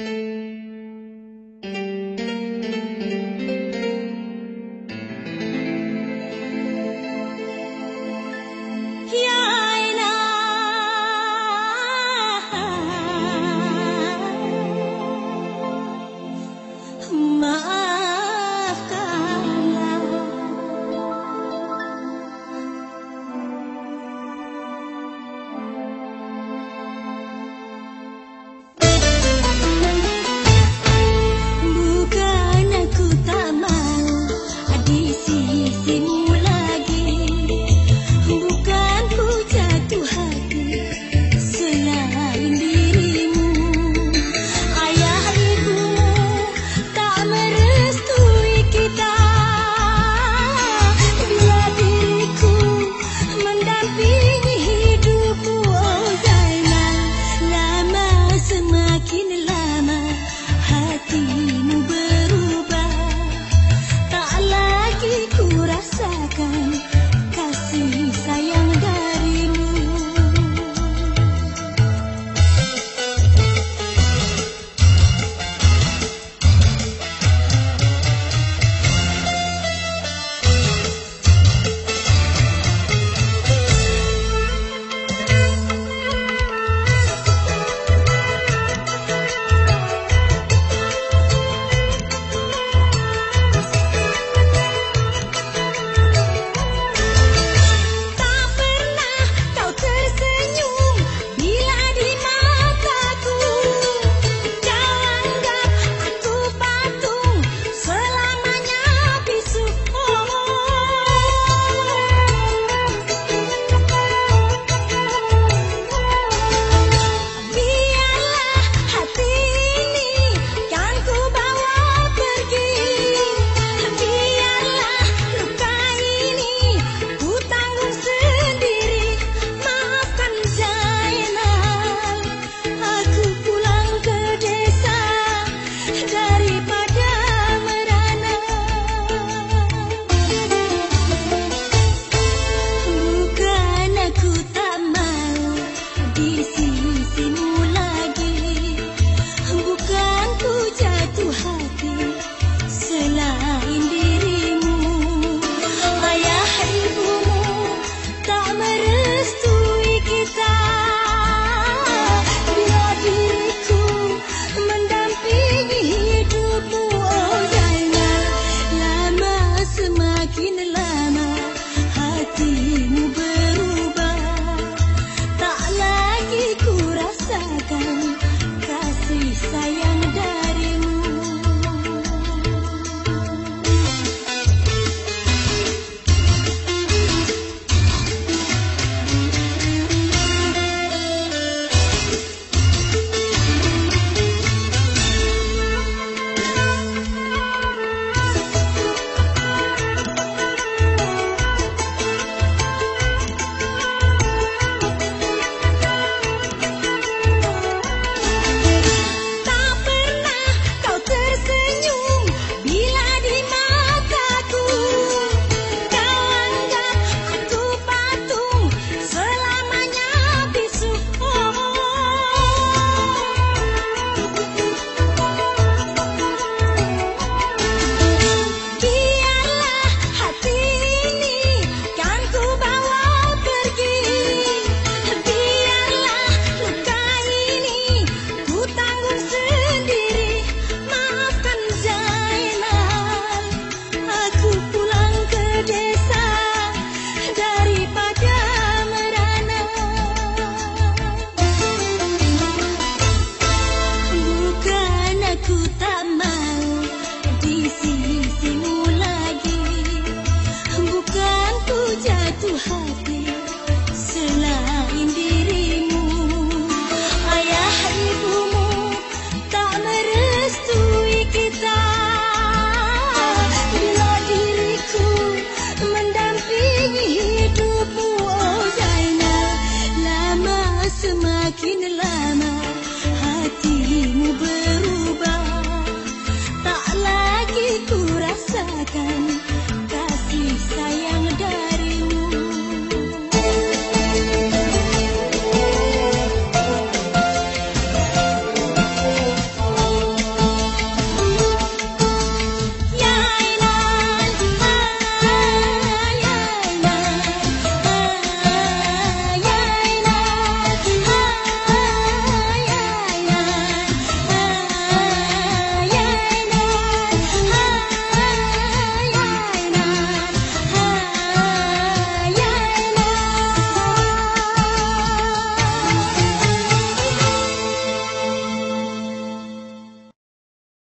semakin lama berubah